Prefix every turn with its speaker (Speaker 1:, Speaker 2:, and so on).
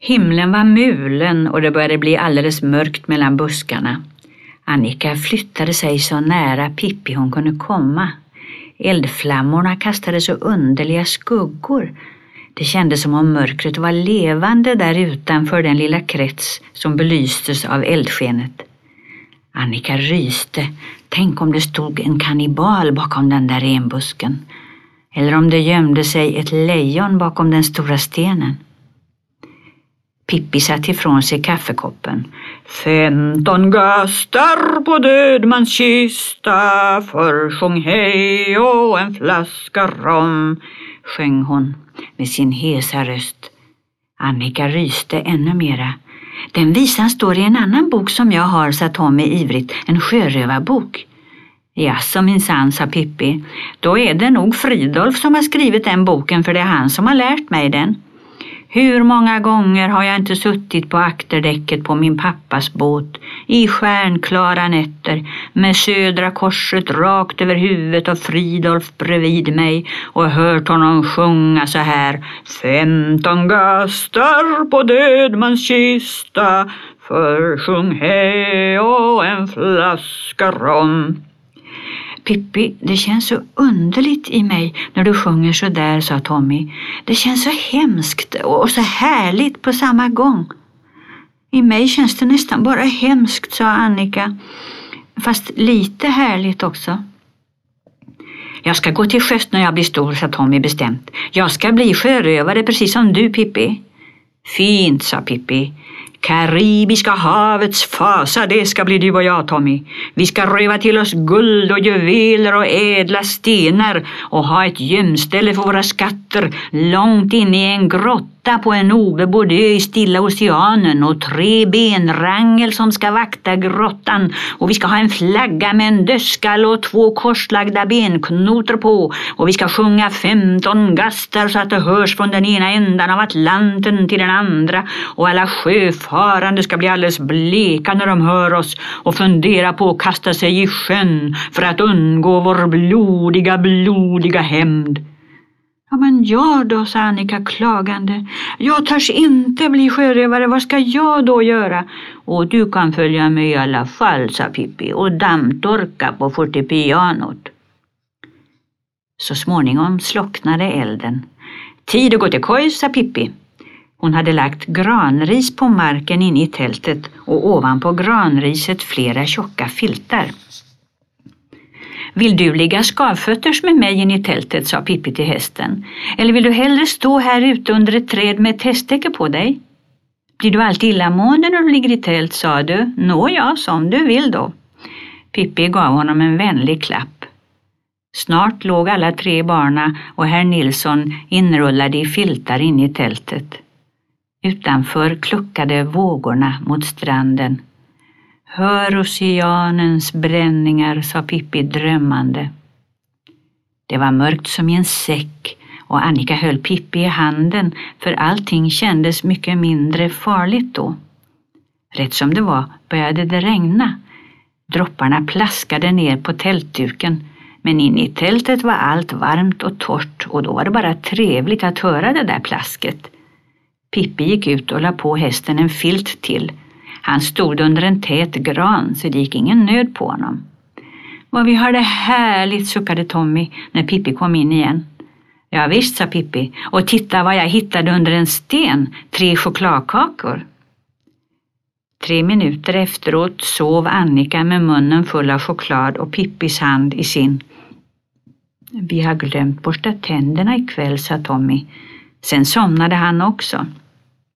Speaker 1: Himlen var mulen och det började bli alldeles mörkt mellan buskarna. Annika flyttade sig så nära Pippi hon kunde komma. Eldflammorna kastade så underliga skuggor. Det kändes som om mörkret var levande där utanför den lilla krets som belystes av eldskenet. Annika ryste. Tänk om det stod en kannibal bakom den där renbusken. Eller om det gömde sig ett lejon bakom den stora stenen. Pippi satte ifrån sig kaffekoppen. Femton gastar på dödmans kista försjung hej och en flaska rom, sjöng hon med sin hesa röst. Annika ryste ännu mera. Den visan står i en annan bok som jag har, sa Tommy ivrigt, en sjörövarbok. Jaså minsann, sa Pippi. Då är det nog Fridolf som har skrivit den boken för det är han som har lärt mig den. Hur många gånger har jag inte suttit på akterdäcket på min pappas båt i stjärnklara nätter med Södra korset rakt över huvudet och Fridolf bredvid mig och hört honom sjunga så här Femton gastar på dödmans kista försjung hej och en flaska rom. Pippi, det känns så underligt i mig när du sjunger så där, sa Tommy. Det känns så hemskt och så härligt på samma gång. I mig känns det nästan bara hemskt, sa Annika. Fast lite härligt också. Jag ska gå till sjöss när jag blir stor, sa Tommy bestämt. Jag ska bli sjörövare precis som du, Pippi. Fint, sa Pippi. Karibiska havets fasa, det ska bli du och jag, Tommy. Vi ska röva till oss guld och juveler och ädla stenar och ha ett gömställe för våra skatter långt inne i en grotta på en obebodd ö i Stilla oceanen och tre benrangel som ska vakta grottan. Och vi ska ha en flagga med en dödskalle och två korslagda benknotor på. Och vi ska sjunga femton gastar så att det hörs från den ena ändan av Atlanten till den andra. Och alla sjöfarande ska bli alldeles bleka när de hör oss och fundera på att kasta sig i sjön för att undgå vår blodiga, blodiga hämnd. Ja, men jag då, sa Annika klagande. Jag törs inte bli sjörövare, vad ska jag då göra? Och du kan följa med i alla fall, sa Pippi och dammtorka på fortepianot. Så småningom slocknade elden. Tid att gå till kojs, sa Pippi. Hon hade lagt granris på marken inne i tältet och ovanpå granriset flera tjocka filtar. Vill du ligga skavfötters med mig in i tältet, sa Pippi till hästen. Eller vill du hellre stå här ute under ett träd med ett hästtäcke på dig? Blir du alltid illamående när du ligger i tält, sa du. Nåja, som du vill då. Pippi gav honom en vänlig klapp. Snart låg alla tre barna och herr Nilsson inrullade i filtar inne i tältet. Utanför kluckade vågorna mot stranden. Hör oceanens bränningar, sa Pippi drömmande. Det var mörkt som i en säck och Annika höll Pippi i handen för allting kändes mycket mindre farligt då. Rätt som det var började det regna. Dropparna plaskade ner på tältduken men inne i tältet var allt varmt och torrt och då var det bara trevligt att höra det där plasket. Pippi gick ut och la på hästen en filt till han stod under en tät gran så det gick ingen nöd på honom. Vad vi har det härligt, suckade Tommy när Pippi kom in igen. Ja visst, sa Pippi, och titta vad jag hittade under en sten, tre chokladkakor. Tre minuter efteråt sov Annika med munnen full av choklad och Pippis hand i sin. Vi har glömt borsta tänderna ikväll, sa Tommy. Sen somnade han också.